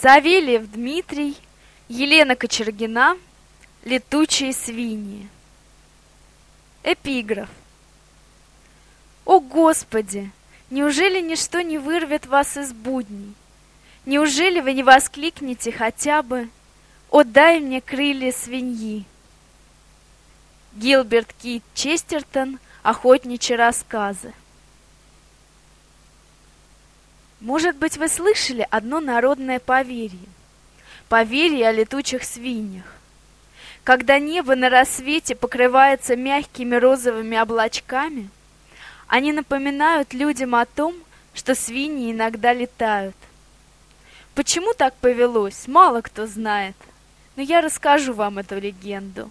Савельев Дмитрий, Елена Кочергина, Летучие свиньи. Эпиграф. О Господи, неужели ничто не вырвет вас из будней? Неужели вы не воскликнете хотя бы «О, дай мне крылья свиньи»? Гилберт Кит Честертон «Охотничьи рассказы». Может быть, вы слышали одно народное поверье. Поверье о летучих свиньях. Когда небо на рассвете покрывается мягкими розовыми облачками, они напоминают людям о том, что свиньи иногда летают. Почему так повелось, мало кто знает, но я расскажу вам эту легенду.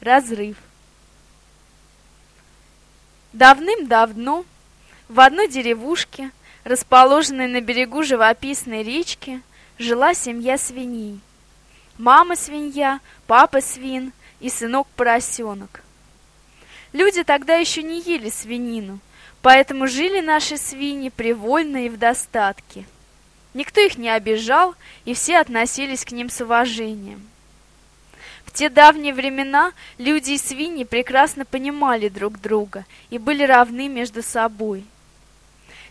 Разрыв. Давным-давно в одной деревушке, расположенной на берегу живописной речки, жила семья свиней. Мама свинья, папа свин и сынок-поросенок. Люди тогда еще не ели свинину, поэтому жили наши свиньи привольно и в достатке. Никто их не обижал, и все относились к ним с уважением. В те давние времена люди и свиньи прекрасно понимали друг друга и были равны между собой –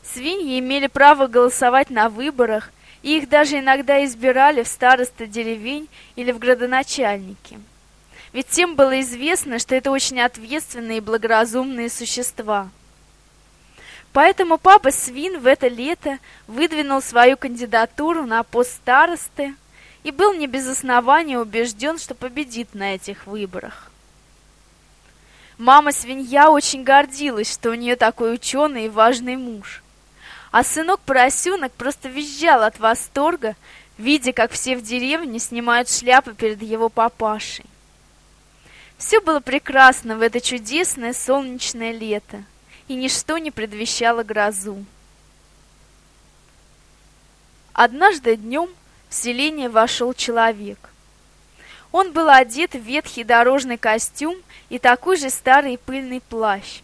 Свиньи имели право голосовать на выборах, и их даже иногда избирали в старосты деревень или в градоначальники. Ведь всем было известно, что это очень ответственные и благоразумные существа. Поэтому папа Свин в это лето выдвинул свою кандидатуру на пост старосты и был не без основания убежден, что победит на этих выборах. Мама свинья очень гордилась, что у нее такой ученый и важный муж – а сынок-поросенок просто визжал от восторга, видя, как все в деревне снимают шляпы перед его папашей. Все было прекрасно в это чудесное солнечное лето, и ничто не предвещало грозу. Однажды днем в селение вошел человек. Он был одет в ветхий дорожный костюм и такой же старый пыльный плащ.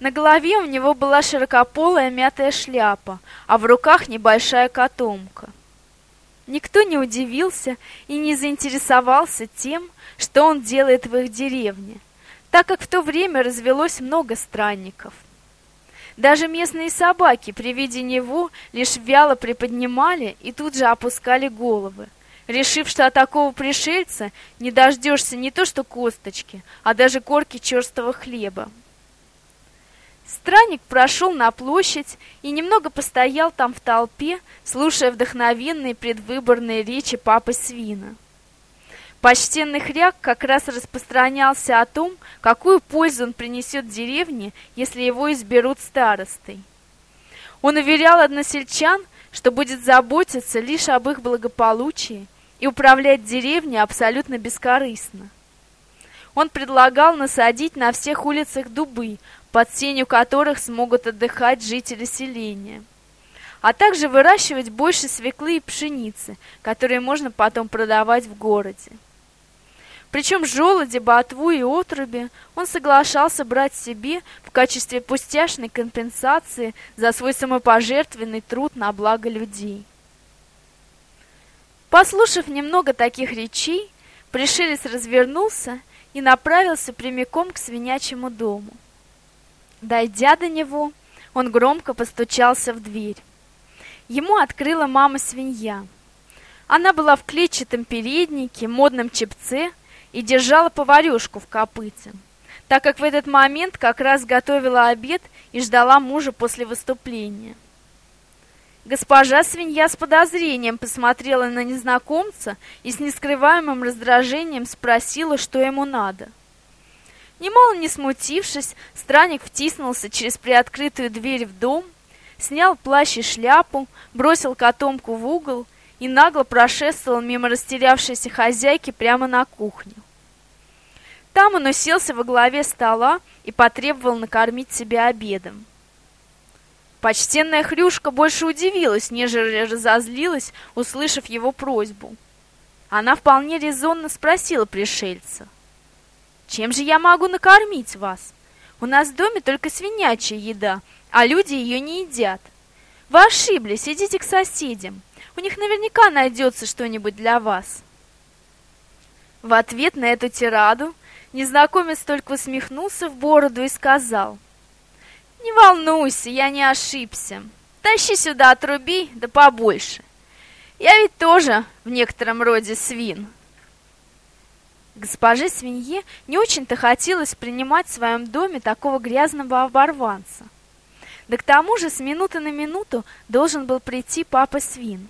На голове у него была широкополая мятая шляпа, а в руках небольшая котомка. Никто не удивился и не заинтересовался тем, что он делает в их деревне, так как в то время развелось много странников. Даже местные собаки при виде него лишь вяло приподнимали и тут же опускали головы, решив, что от такого пришельца не дождешься не то что косточки, а даже корки черстого хлеба. Странник прошел на площадь и немного постоял там в толпе, слушая вдохновенные предвыборные речи папы Свина. Почтенный хряк как раз распространялся о том, какую пользу он принесет деревне, если его изберут старостой. Он уверял односельчан, что будет заботиться лишь об их благополучии и управлять деревней абсолютно бескорыстно. Он предлагал насадить на всех улицах дубы, под сенью которых смогут отдыхать жители селения, а также выращивать больше свеклы и пшеницы, которые можно потом продавать в городе. Причем желуди, ботву и отруби он соглашался брать себе в качестве пустяшной компенсации за свой самопожертвенный труд на благо людей. Послушав немного таких речей, пришелец развернулся и направился прямиком к свинячьему дому. Дойдя до него, он громко постучался в дверь. Ему открыла мама-свинья. Она была в клетчатом переднике, модном чепце и держала поварюшку в копыте, так как в этот момент как раз готовила обед и ждала мужа после выступления. Госпожа свинья с подозрением посмотрела на незнакомца и с нескрываемым раздражением спросила, что ему надо – Немало не смутившись, странник втиснулся через приоткрытую дверь в дом, снял плащ и шляпу, бросил котомку в угол и нагло прошествовал мимо растерявшейся хозяйки прямо на кухню. Там он уселся во главе стола и потребовал накормить себя обедом. Почтенная Хрюшка больше удивилась, нежели разозлилась, услышав его просьбу. Она вполне резонно спросила пришельца — чем же я могу накормить вас? У нас в доме только свинячья еда, а люди ее не едят. Вы ошиблись, идите к соседям. У них наверняка найдется что-нибудь для вас. В ответ на эту тираду незнакомец только усмехнулся в бороду и сказал, «Не волнуйся, я не ошибся. Тащи сюда отруби, да побольше. Я ведь тоже в некотором роде свин». Госпоже свинье не очень-то хотелось принимать в своем доме такого грязного оборванца. Да к тому же с минуты на минуту должен был прийти папа свин.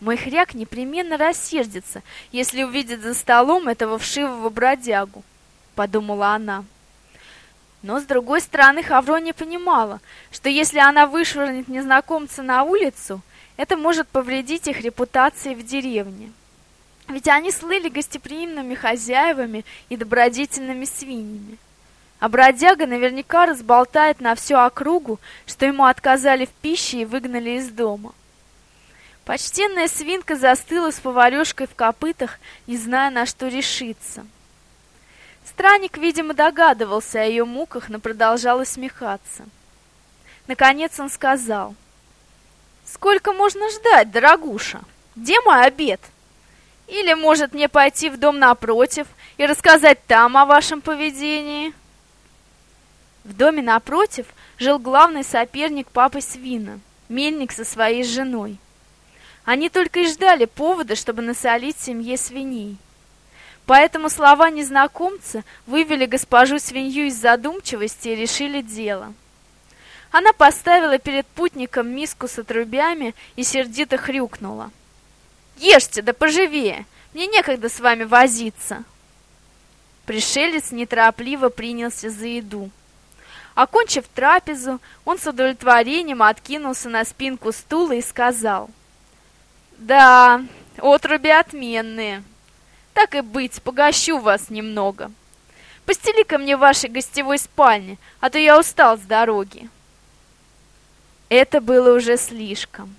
Мой хряк непременно рассердится, если увидит за столом этого вшивого бродягу, подумала она. Но, с другой стороны, Хаврония понимала, что если она вышвырнет незнакомца на улицу, это может повредить их репутации в деревне. Ведь они слыли гостеприимными хозяевами и добродетельными свиньями. А бродяга наверняка разболтает на всю округу, что ему отказали в пище и выгнали из дома. Почтенная свинка застыла с поварешкой в копытах, не зная, на что решиться. Странник, видимо, догадывался о ее муках, но продолжал усмехаться. Наконец он сказал, «Сколько можно ждать, дорогуша? Где мой обед? Или, может, мне пойти в дом напротив и рассказать там о вашем поведении?» В доме напротив жил главный соперник папы Свина, мельник со своей женой. Они только и ждали повода, чтобы насолить семье свиней. Поэтому слова незнакомца вывели госпожу свинью из задумчивости и решили дело. Она поставила перед путником миску с отрубями и сердито хрюкнула. «Ешьте, да поживее! Мне некогда с вами возиться!» Пришелец неторопливо принялся за еду. Окончив трапезу, он с удовлетворением откинулся на спинку стула и сказал — да, отруби отменные. Так и быть, погощу вас немного. Постели-ка мне в вашей гостевой спальне, а то я устал с дороги. Это было уже слишком.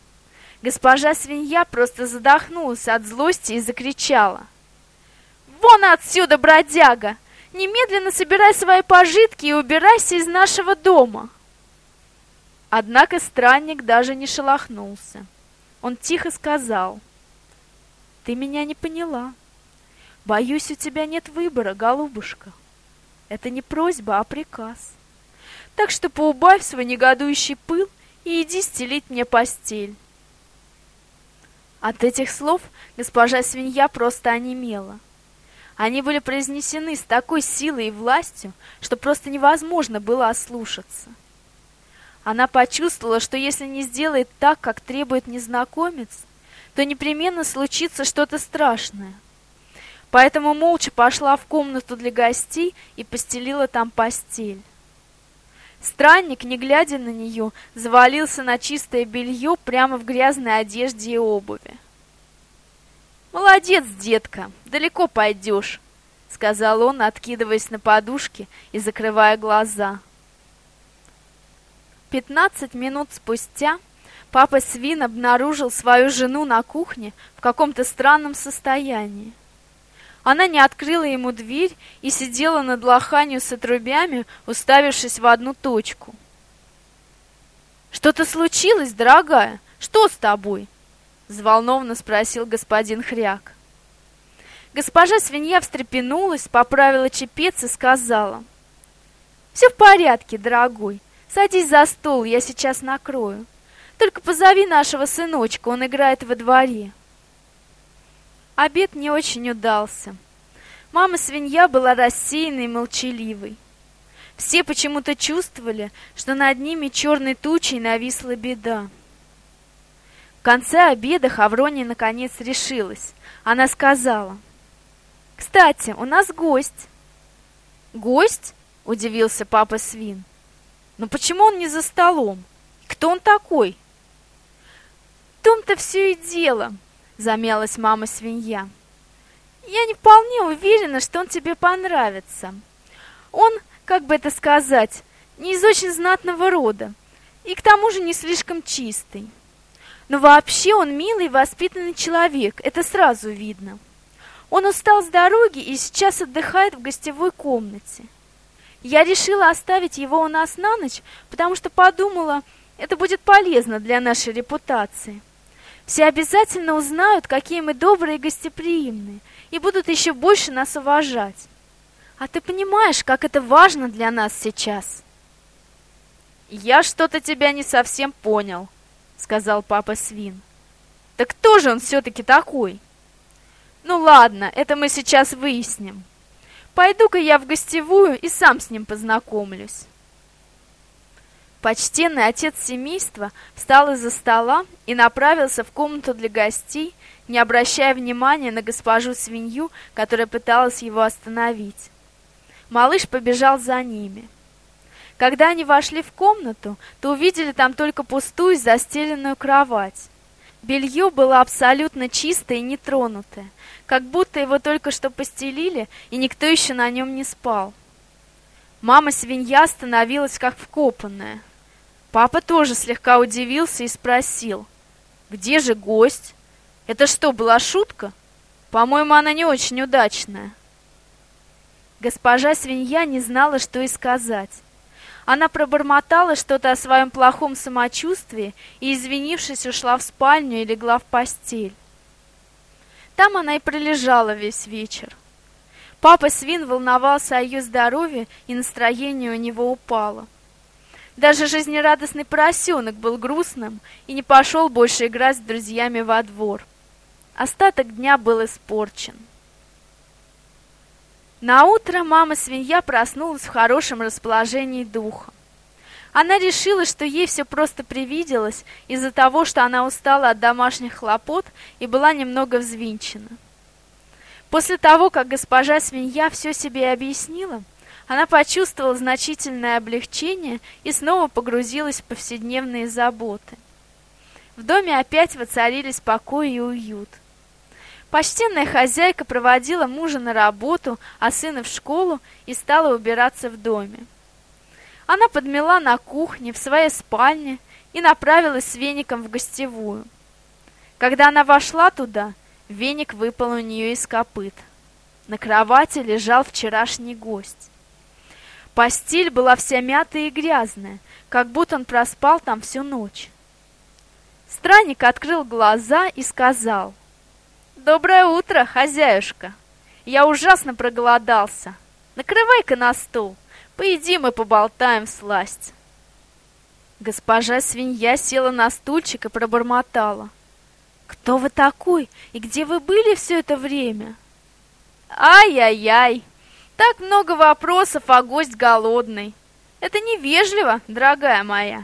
Госпожа свинья просто задохнулась от злости и закричала. «Вон отсюда, бродяга! Немедленно собирай свои пожитки и убирайся из нашего дома!» Однако странник даже не шелохнулся. Он тихо сказал, «Ты меня не поняла. Боюсь, у тебя нет выбора, голубушка. Это не просьба, а приказ. Так что поубавь свой негодующий пыл и иди стелить мне постель». От этих слов госпожа свинья просто онемела. Они были произнесены с такой силой и властью, что просто невозможно было ослушаться. Она почувствовала, что если не сделает так, как требует незнакомец, то непременно случится что-то страшное. Поэтому молча пошла в комнату для гостей и постелила там постель. Странник, не глядя на нее, завалился на чистое белье прямо в грязной одежде и обуви. «Молодец, детка, далеко пойдешь», — сказал он, откидываясь на подушке и закрывая глаза. Пятнадцать минут спустя папа Свин обнаружил свою жену на кухне в каком-то странном состоянии. Она не открыла ему дверь и сидела над лоханью с отрубями, уставившись в одну точку. «Что-то случилось, дорогая? Что с тобой?» — взволнованно спросил господин Хряк. Госпожа свинья встрепенулась, поправила чепец и сказала. «Все в порядке, дорогой. Садись за стол, я сейчас накрою. Только позови нашего сыночка, он играет во дворе. Обед не очень удался. Мама-свинья была рассеянной и молчаливой. Все почему-то чувствовали, что над ними черной тучей нависла беда. В конце обеда Хаврония наконец решилась. Она сказала, «Кстати, у нас гость». «Гость?» — удивился папа Свин. Но почему он не за столом? Кто он такой? В том-то все и дело, замялась мама-свинья. Я не вполне уверена, что он тебе понравится. Он, как бы это сказать, не из очень знатного рода, и к тому же не слишком чистый. Но вообще он милый и воспитанный человек, это сразу видно. Он устал с дороги и сейчас отдыхает в гостевой комнате. Я решила оставить его у нас на ночь, потому что подумала, Это будет полезно для нашей репутации. Все обязательно узнают, какие мы добрые и гостеприимные, и будут еще больше нас уважать. А ты понимаешь, как это важно для нас сейчас?» «Я что-то тебя не совсем понял», — сказал папа Свин. «Так кто же он все-таки такой?» «Ну ладно, это мы сейчас выясним. Пойду-ка я в гостевую и сам с ним познакомлюсь». Почтенный отец семейства встал из-за стола и направился в комнату для гостей, не обращая внимания на госпожу свинью, которая пыталась его остановить. Малыш побежал за ними. Когда они вошли в комнату, то увидели там только пустую застеленную кровать. Белье было абсолютно чистое и нетронутое, как будто его только что постелили, и никто еще на нем не спал. Мама-свинья становилась как вкопанная. Папа тоже слегка удивился и спросил, «Где же гость? Это что, была шутка? По-моему, она не очень удачная». Госпожа свинья не знала, что и сказать. Она пробормотала что-то о своем плохом самочувствии и, извинившись, ушла в спальню и легла в постель. Там она и пролежала весь вечер. Папа Свин волновался о ее здоровье, и настроение у него упало. Даже жизнерадостный поросенок был грустным и не пошел больше играть с друзьями во двор. Остаток дня был испорчен. На утро мама-свинья проснулась в хорошем расположении духа. Она решила, что ей все просто привиделось из-за того, что она устала от домашних хлопот и была немного взвинчена. После того, как госпожа свинья все себе объяснила, она почувствовала значительное облегчение и снова погрузилась в повседневные заботы. В доме опять воцарились покой и уют. Почтенная хозяйка проводила мужа на работу, а сына в школу и стала убираться в доме. Она подмела на кухне, в своей спальне и направилась с веником в гостевую. Когда она вошла туда, веник выпал у нее из копыт. На кровати лежал вчерашний гость. Постель была вся мятая и грязная, как будто он проспал там всю ночь. Странник открыл глаза и сказал, Доброе утро, хозяюшка. Я ужасно проголодался. Накрывай-ка на стол. Поедим и поболтаем сласть. Госпожа свинья села на стульчик и пробормотала. Кто вы такой и где вы были все это время? Ай-яй-яй, так много вопросов, а гость голодный. Это невежливо, дорогая моя.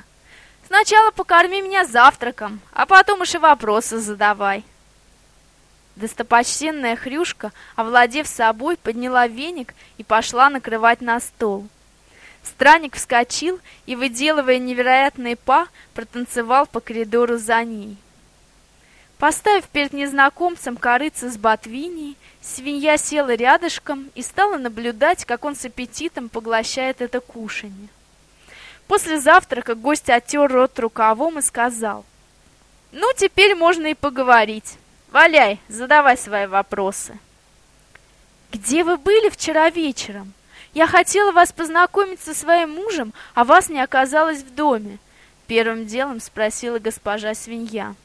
Сначала покорми меня завтраком, а потом уж и вопросы задавай. Достопочтенная Хрюшка, овладев собой, подняла веник и пошла накрывать на стол. Странник вскочил и, выделывая невероятные па, протанцевал по коридору за ней. Поставив перед незнакомцем корыца с ботвиней, свинья села рядышком и стала наблюдать, как он с аппетитом поглощает это кушанье. После завтрака гость оттер рот рукавом и сказал, «Ну, теперь можно и поговорить». Валяй, задавай свои вопросы. Где вы были вчера вечером? Я хотела вас познакомить со своим мужем, а вас не оказалось в доме. Первым делом спросила госпожа свинья.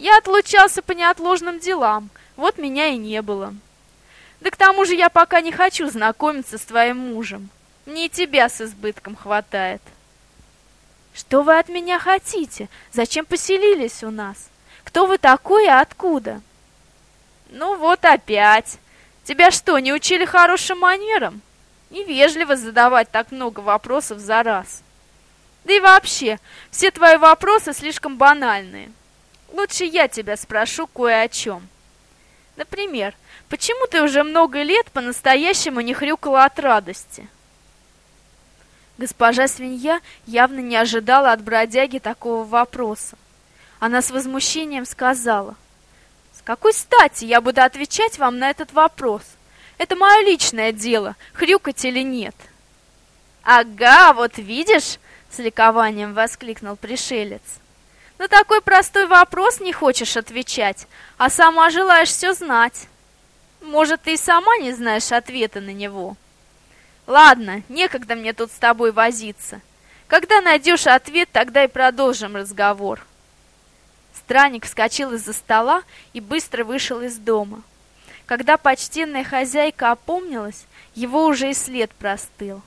Я отлучался по неотложным делам, вот меня и не было. Да к тому же я пока не хочу знакомиться с твоим мужем. Мне и тебя с избытком хватает. Что вы от меня хотите? Зачем поселились у нас? Кто вы такой и откуда?» «Ну вот опять. Тебя что, не учили хорошим манерам? Невежливо задавать так много вопросов за раз. Да и вообще, все твои вопросы слишком банальные. Лучше я тебя спрошу кое о чем. Например, почему ты уже много лет по-настоящему не хрюкала от радости?» Госпожа свинья явно не ожидала от бродяги такого вопроса. Она с возмущением сказала, «С какой стати я буду отвечать вам на этот вопрос? Это мое личное дело, хрюкать или нет». «Ага, вот видишь!» — с ликованием воскликнул пришелец. «На такой простой вопрос не хочешь отвечать, а сама желаешь все знать. Может, ты и сама не знаешь ответа на него?» «Ладно, некогда мне тут с тобой возиться. Когда найдешь ответ, тогда и продолжим разговор. Странник вскочил из-за стола и быстро вышел из дома. Когда почтенная хозяйка опомнилась, его уже и след простыл.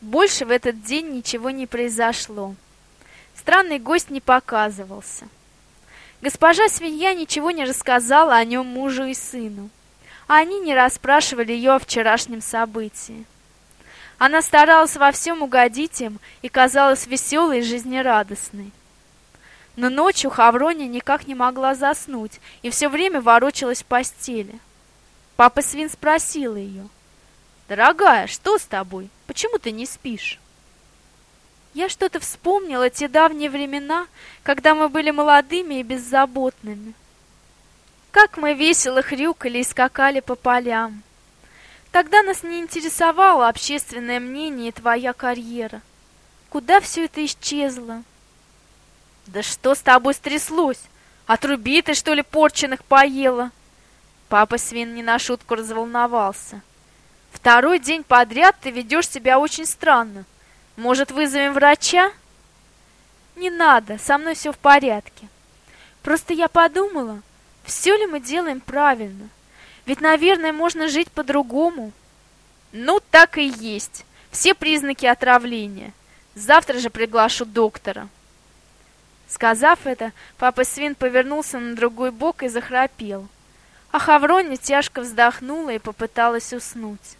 Больше в этот день ничего не произошло. Странный гость не показывался. Госпожа свинья ничего не рассказала о нем мужу и сыну, а они не расспрашивали ее о вчерашнем событии. Она старалась во всем угодить им и казалась веселой и жизнерадостной. Но ночью Хавроня никак не могла заснуть и все время ворочалась в постели. Папа Свин спросил ее, «Дорогая, что с тобой? Почему ты не спишь?» Я что-то вспомнила те давние времена, когда мы были молодыми и беззаботными. Как мы весело хрюкали и скакали по полям. Тогда нас не интересовало общественное мнение и твоя карьера. Куда все это исчезло? Да что с тобой стряслось? Отруби ты, что ли, порченых поела? Папа свин не на шутку разволновался. Второй день подряд ты ведешь себя очень странно. Может, вызовем врача? Не надо, со мной все в порядке. Просто я подумала, все ли мы делаем правильно. Ведь, наверное, можно жить по-другому. Ну, так и есть. Все признаки отравления. Завтра же приглашу доктора. Сказав это, папа Свин повернулся на другой бок и захрапел. А Хавроня тяжко вздохнула и попыталась уснуть.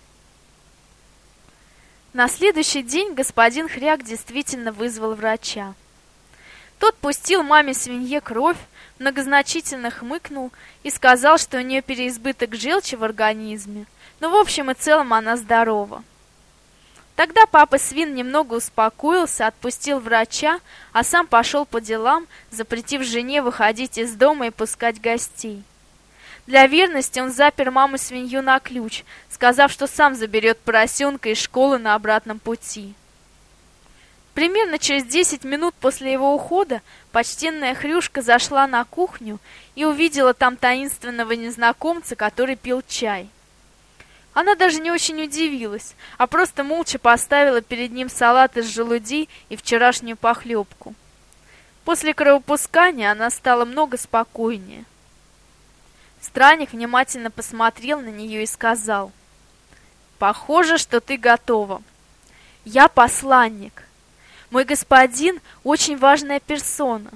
На следующий день господин Хряк действительно вызвал врача. Тот пустил маме свинье кровь, многозначительно хмыкнул и сказал, что у нее переизбыток желчи в организме, но в общем и целом она здорова. Тогда папа свин немного успокоился, отпустил врача, а сам пошел по делам, запретив жене выходить из дома и пускать гостей. Для верности он запер маму-свинью на ключ, сказав, что сам заберет поросенка из школы на обратном пути. Примерно через 10 минут после его ухода почтенная Хрюшка зашла на кухню и увидела там таинственного незнакомца, который пил чай. Она даже не очень удивилась, а просто молча поставила перед ним салат из желудей и вчерашнюю похлебку. После кровопускания она стала много спокойнее. Странник внимательно посмотрел на нее и сказал, «Похоже, что ты готова. Я посланник. Мой господин очень важная персона.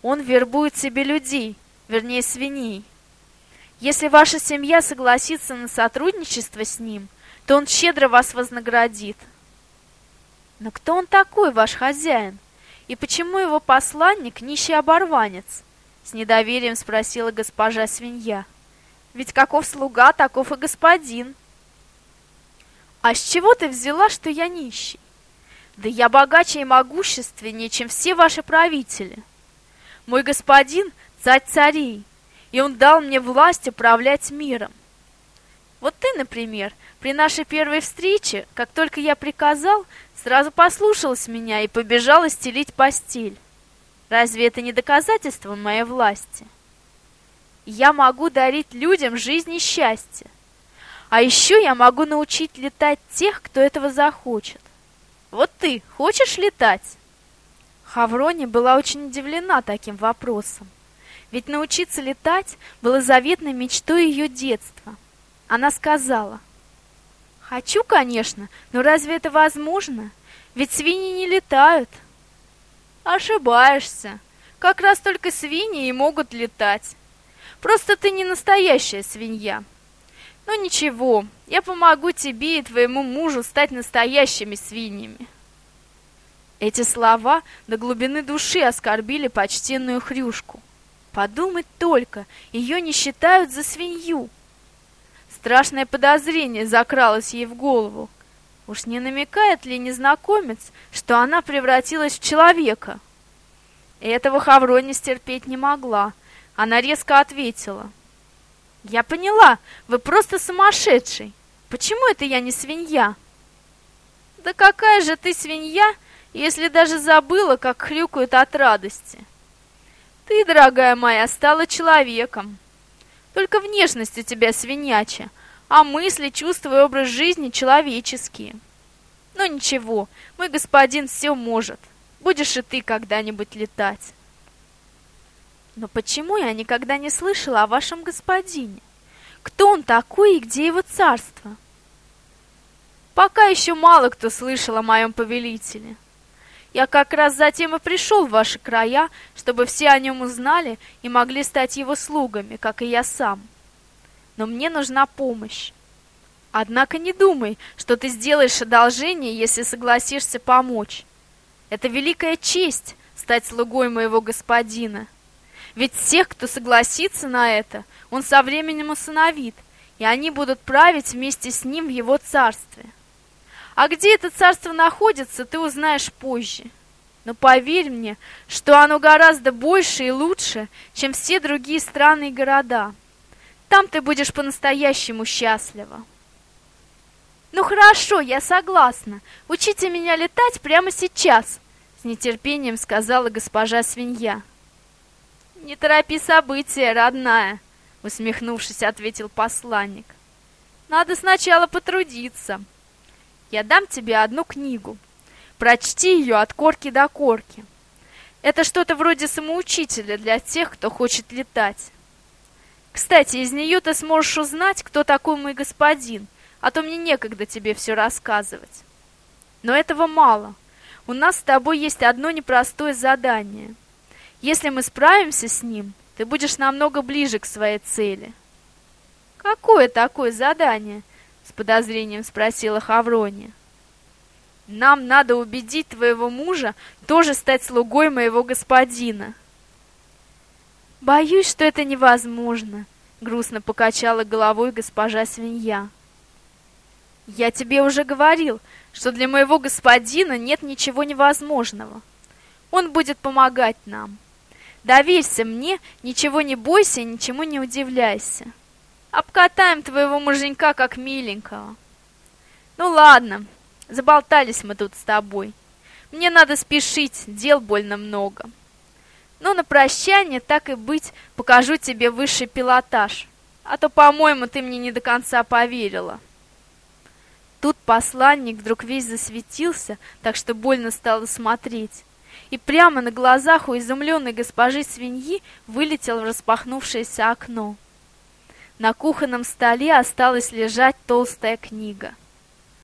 Он вербует себе людей, вернее свиней. Если ваша семья согласится на сотрудничество с ним, то он щедро вас вознаградит. Но кто он такой, ваш хозяин? И почему его посланник нищий оборванец? С недоверием спросила госпожа свинья. Ведь каков слуга, таков и господин. А с чего ты взяла, что я нищий? Да я богаче и могущественнее, чем все ваши правители. Мой господин — царь царей, и он дал мне власть управлять миром. Вот ты, например, при нашей первой встрече, как только я приказал, сразу послушалась меня и побежала стелить постель. Разве это не доказательство моей власти? Я могу дарить людям жизнь и счастье. А еще я могу научить летать тех, кто этого захочет. Вот ты хочешь летать? Хаврони была очень удивлена таким вопросом. Ведь научиться летать было заветной мечтой ее детства. Она сказала, «Хочу, конечно, но разве это возможно? Ведь свиньи не летают». Ошибаешься. Как раз только свиньи и могут летать. Просто ты не настоящая свинья. Ну ничего, я помогу тебе и твоему мужу стать настоящими свиньями. Эти слова до глубины души оскорбили почтенную хрюшку. Подумать только, ее не считают за свинью. Страшное подозрение закралось ей в голову. Уж не намекает ли незнакомец, что она превратилась в человека? Этого Хаврони стерпеть не могла. Она резко ответила. «Я поняла, вы просто сумасшедший. Почему это я не свинья?» «Да какая же ты свинья, если даже забыла, как хрюкают от радости?» «Ты, дорогая моя, стала человеком. Только внешность у тебя свинячая, а мысли, чувства и образ жизни человеческие. Но ничего, мой господин все может. Будешь и ты когда-нибудь летать. Но почему я никогда не слышала о вашем господине? Кто он такой и где его царство? Пока еще мало кто слышал о моем повелителе. Я как раз затем и пришел в ваши края, чтобы все о нем узнали и могли стать его слугами, как и я сам. Но мне нужна помощь. Однако не думай, что ты сделаешь одолжение, если согласишься помочь. Это великая честь стать слугой моего господина. Ведь всех, кто согласится на это, он со временем усыновит, и они будут править вместе с ним в его царстве. А где это царство находится, ты узнаешь позже. Но поверь мне, что оно гораздо больше и лучше, чем все другие страны и города. Там ты будешь по-настоящему счастлива. Ну хорошо, я согласна. Учите меня летать прямо сейчас, с нетерпением сказала госпожа свинья. Не торопи события, родная, усмехнувшись, ответил посланник. Надо сначала потрудиться. Я дам тебе одну книгу. Прочти ее от корки до корки. Это что-то вроде самоучителя для тех, кто хочет летать. Кстати, из нее ты сможешь узнать, кто такой мой господин, а то мне некогда тебе все рассказывать. Но этого мало. У нас с тобой есть одно непростое задание. Если мы справимся с ним, ты будешь намного ближе к своей цели. Какое такое задание? С подозрением спросила Хаврония. Нам надо убедить твоего мужа тоже стать слугой моего господина. Боюсь, что это невозможно, грустно покачала головой госпожа свинья. Я тебе уже говорил, что для моего господина нет ничего невозможного. Он будет помогать нам. Доверься мне, ничего не бойся ничему не удивляйся. Обкатаем твоего муженька как миленького. Ну ладно, заболтались мы тут с тобой. Мне надо спешить, дел больно много. Но на прощание, так и быть, покажу тебе высший пилотаж. А то, по-моему, ты мне не до конца поверила. Тут посланник вдруг весь засветился, так что больно стало смотреть. И прямо на глазах у изумленной госпожи свиньи вылетел в распахнувшееся окно. На кухонном столе осталась лежать толстая книга.